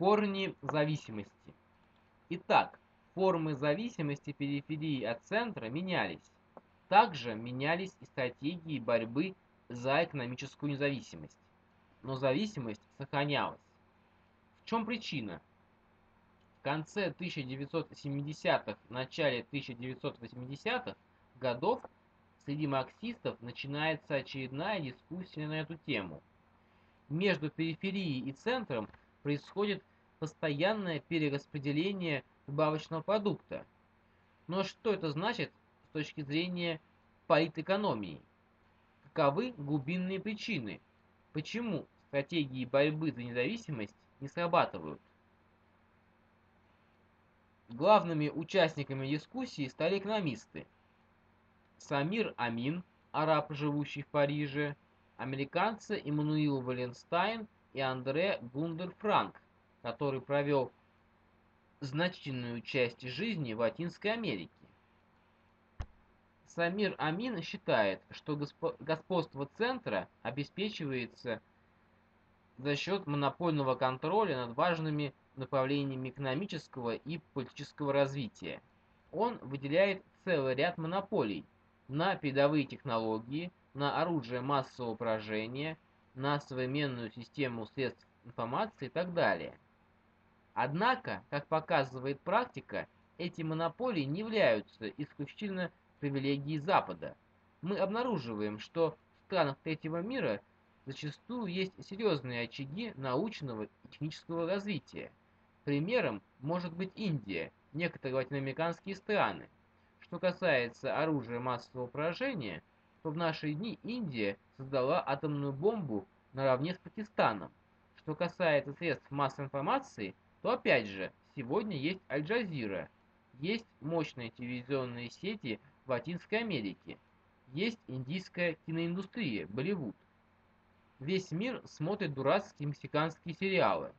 Корни зависимости. Итак, формы зависимости периферии от центра менялись. Также менялись и стратегии борьбы за экономическую независимость. Но зависимость сохранялась. В чем причина? В конце 1970-х, начале 1980-х годов среди марксистов начинается очередная дискуссия на эту тему. Между периферией и центром происходит постоянное перераспределение добавочного продукта. Но что это значит с точки зрения политэкономии? Каковы глубинные причины? Почему стратегии борьбы за независимость не срабатывают? Главными участниками дискуссии стали экономисты. Самир Амин, араб, живущий в Париже, американцы Эммануил Валенстайн и Андре Гундер Франк, который провел значительную часть жизни в Латинской Америке. Самир Амин считает, что господство центра обеспечивается за счет монопольного контроля над важными направлениями экономического и политического развития. Он выделяет целый ряд монополий на передовые технологии, на оружие массового поражения, на современную систему средств информации и так далее. Однако, как показывает практика, эти монополии не являются исключительно привилегией Запада. Мы обнаруживаем, что в странах третьего мира зачастую есть серьезные очаги научного и технического развития. Примером может быть Индия, некоторые латиноамериканские страны. Что касается оружия массового поражения, то в наши дни Индия создала атомную бомбу наравне с Пакистаном. Что касается средств массовой информации, то опять же, сегодня есть Аль-Джазира, есть мощные телевизионные сети в Латинской Америке, есть индийская киноиндустрия, Болливуд. Весь мир смотрит дурацкие мексиканские сериалы.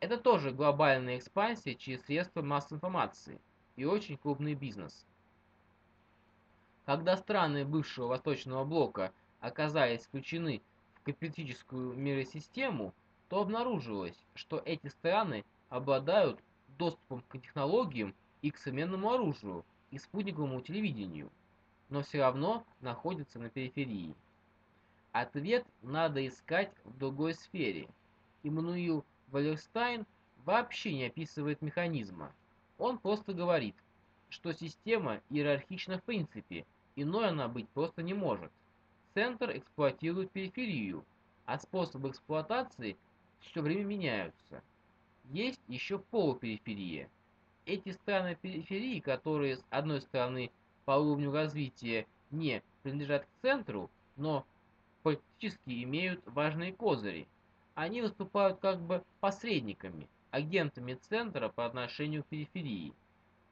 Это тоже глобальная экспансия через средства массовой информации и очень крупный бизнес. Когда страны бывшего Восточного Блока оказались включены в капиталистическую миросистему, то обнаружилось, что эти страны обладают доступом к технологиям и к современному оружию и спутниковому телевидению, но все равно находятся на периферии. Ответ надо искать в другой сфере. Иммануил Валерстайн вообще не описывает механизма. Он просто говорит, что система иерархична в принципе, иной она быть просто не может. Центр эксплуатирует периферию, а способы эксплуатации все время меняются. Есть еще полупериферия. Эти страны периферии, которые с одной стороны по уровню развития не принадлежат к центру, но политически имеют важные козыри. Они выступают как бы посредниками, агентами центра по отношению к периферии.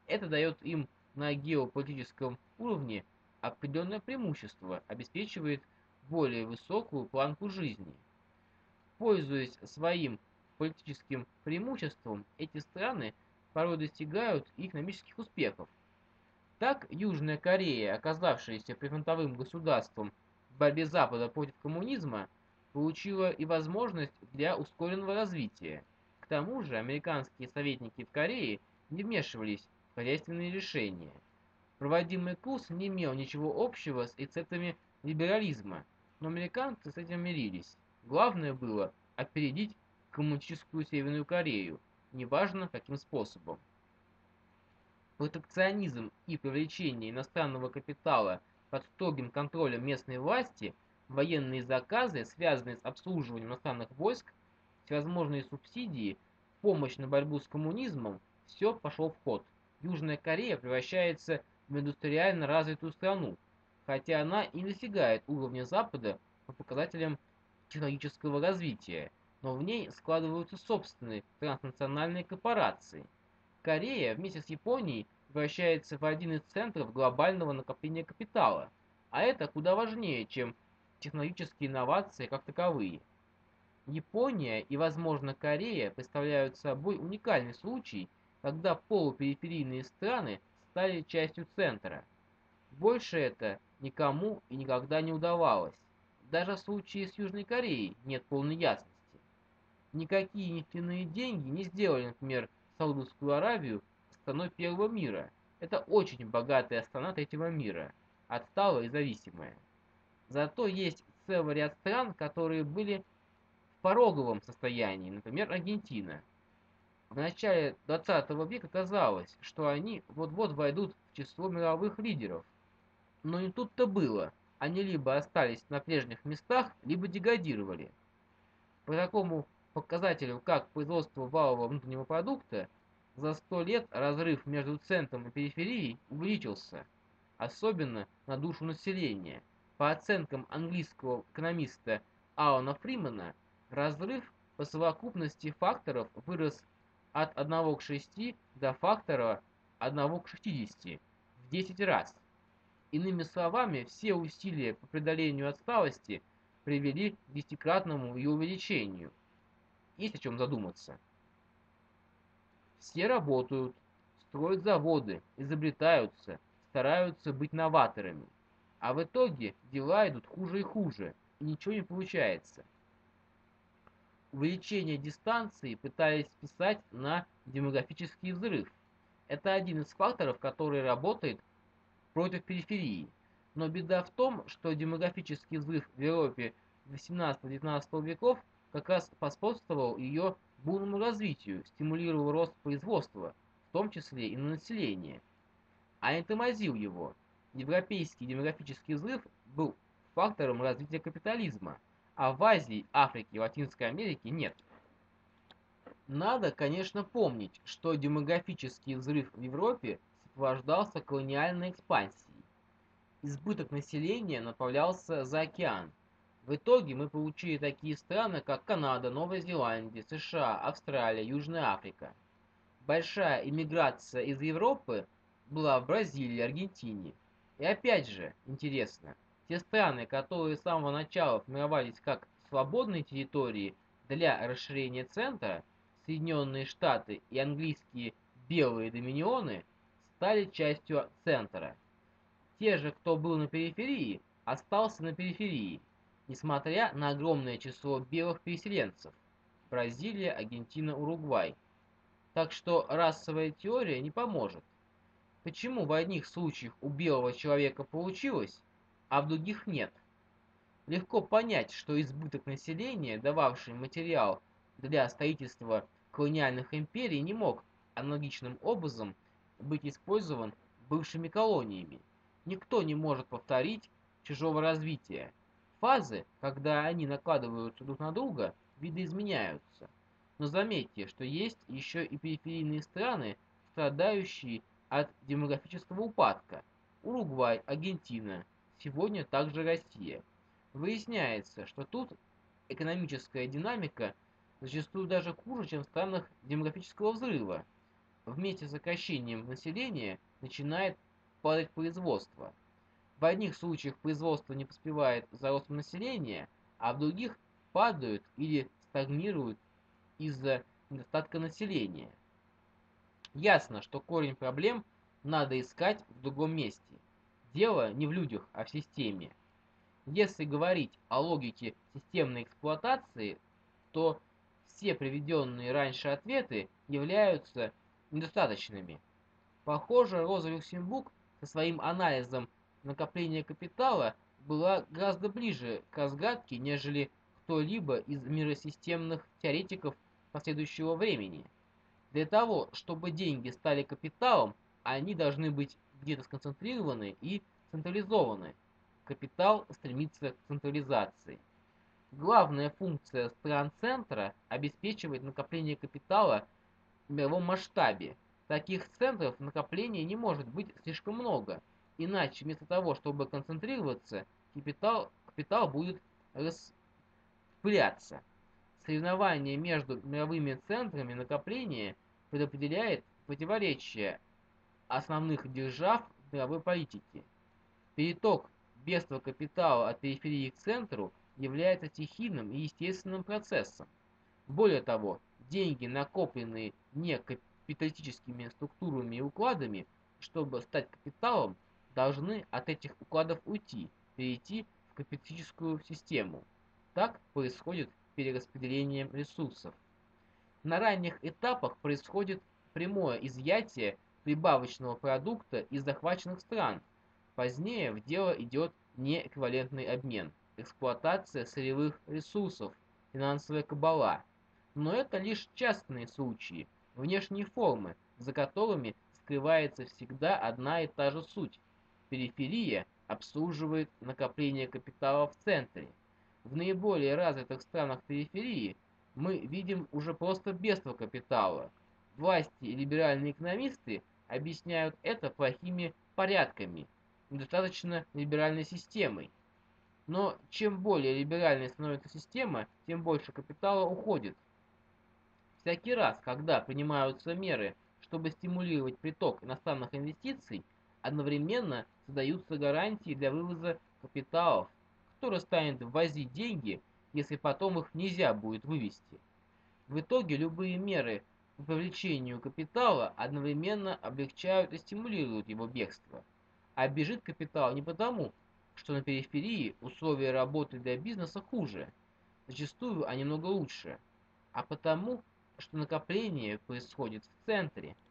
Это дает им на геополитическом уровне определенное преимущество, обеспечивает более высокую планку жизни. Пользуясь своим политическим преимуществом, эти страны порой достигают экономических успехов. Так, Южная Корея, оказавшаяся прифронтовым государством в борьбе Запада против коммунизма, получила и возможность для ускоренного развития. К тому же, американские советники в Корее не вмешивались в хозяйственные решения. Проводимый курс не имел ничего общего с рецептами либерализма, но американцы с этим мирились. Главное было опередить коммунистическую Северную Корею, неважно каким способом. Протекционизм и привлечение иностранного капитала под строгим контролем местной власти, военные заказы, связанные с обслуживанием иностранных войск, всевозможные субсидии, помощь на борьбу с коммунизмом – все пошло в ход. Южная Корея превращается в индустриально развитую страну, хотя она и достигает уровня Запада по показателям технологического развития, но в ней складываются собственные транснациональные корпорации. Корея вместе с Японией превращается в один из центров глобального накопления капитала, а это куда важнее, чем технологические инновации как таковые. Япония и, возможно, Корея представляют собой уникальный случай, когда полупериферийные страны стали частью центра. Больше это никому и никогда не удавалось. Даже в случае с Южной Кореей нет полной ясности. Никакие нефтяные деньги не сделали, например, Саудовскую Аравию страной первого мира. Это очень богатая страна третьего мира, отсталая и зависимая. Зато есть целый ряд стран, которые были в пороговом состоянии, например, Аргентина. В начале 20 века казалось, что они вот-вот войдут в число мировых лидеров. Но не тут-то было. Они либо остались на прежних местах, либо деградировали. По такому показателю, как производство валового внутреннего продукта, за 100 лет разрыв между центром и периферией увеличился, особенно на душу населения. По оценкам английского экономиста Алана Фримена, разрыв по совокупности факторов вырос от 1 к 6 до фактора 1 к 60 в 10 раз. Иными словами, все усилия по преодолению отсталости привели к десятикратному ее увеличению. Есть о чем задуматься. Все работают, строят заводы, изобретаются, стараются быть новаторами. А в итоге дела идут хуже и хуже, и ничего не получается. Увеличение дистанции пытались списать на демографический взрыв. Это один из факторов, который работает против периферии. Но беда в том, что демографический взрыв в Европе 18-19 веков как раз поспособствовал ее бурному развитию, стимулировал рост производства, в том числе и на население, а не тормозил его. Европейский демографический взрыв был фактором развития капитализма, а в Азии, Африке и Латинской Америке нет. Надо, конечно, помнить, что демографический взрыв в Европе сопровождался колониальной экспансией. Избыток населения направлялся за океан, в итоге мы получили такие страны, как Канада, Новая Зеландия, США, Австралия, Южная Африка. Большая иммиграция из Европы была в Бразилии, Аргентине. И опять же, интересно, те страны, которые с самого начала формировались как свободные территории для расширения центра, Соединенные Штаты и английские белые доминионы, стали частью центра. Те же, кто был на периферии, остался на периферии – несмотря на огромное число белых переселенцев – Бразилия, Аргентина, Уругвай. Так что расовая теория не поможет. Почему в одних случаях у белого человека получилось, а в других нет? Легко понять, что избыток населения, дававший материал для строительства колониальных империй, не мог аналогичным образом быть использован бывшими колониями. Никто не может повторить чужого развития. Фазы, когда они накладываются друг на друга, видоизменяются. Но заметьте, что есть еще и периферийные страны, страдающие от демографического упадка. Уругвай, Аргентина, сегодня также Россия. Выясняется, что тут экономическая динамика зачастую даже хуже, чем в странах демографического взрыва. Вместе с сокращением населения начинает падать производство. В одних случаях производство не поспевает за ростом населения, а в других падают или стагнируют из-за недостатка населения. Ясно, что корень проблем надо искать в другом месте. Дело не в людях, а в системе. Если говорить о логике системной эксплуатации, то все приведенные раньше ответы являются недостаточными. Похоже, Роза Люксембург со своим анализом накопления капитала была гораздо ближе к разгадке, нежели кто-либо из миросистемных теоретиков последующего времени. Для того, чтобы деньги стали капиталом, они должны быть где-то сконцентрированы и централизованы. Капитал стремится к централизации. Главная функция стран центра обеспечивает накопление капитала в мировом масштабе. Таких центров накопления не может быть слишком много – Иначе вместо того, чтобы концентрироваться, капитал, капитал будет распыляться. Соревнование между мировыми центрами накопления предопределяет противоречие основных держав мировой политике. Переток бедства капитала от периферии к центру является стихийным и естественным процессом. Более того, деньги, накопленные не капиталистическими структурами и укладами, чтобы стать капиталом, должны от этих укладов уйти, перейти в капиталистическую систему. Так происходит перераспределением ресурсов. На ранних этапах происходит прямое изъятие прибавочного продукта из захваченных стран. Позднее в дело идет неэквивалентный обмен, эксплуатация сырьевых ресурсов, финансовая кабала. Но это лишь частные случаи, внешние формы, за которыми скрывается всегда одна и та же суть. Периферия обслуживает накопление капитала в центре. В наиболее развитых странах периферии мы видим уже просто бедство капитала. Власти и либеральные экономисты объясняют это плохими порядками, недостаточно либеральной системой. Но чем более либеральной становится система, тем больше капитала уходит. Всякий раз, когда принимаются меры чтобы стимулировать приток иностранных инвестиций, одновременно создаются гарантии для вывоза капиталов, который станет ввозить деньги, если потом их нельзя будет вывести. В итоге любые меры по привлечению капитала одновременно облегчают и стимулируют его бегство. А бежит капитал не потому, что на периферии условия работы для бизнеса хуже, зачастую они много лучше, а потому, что накопление происходит в центре –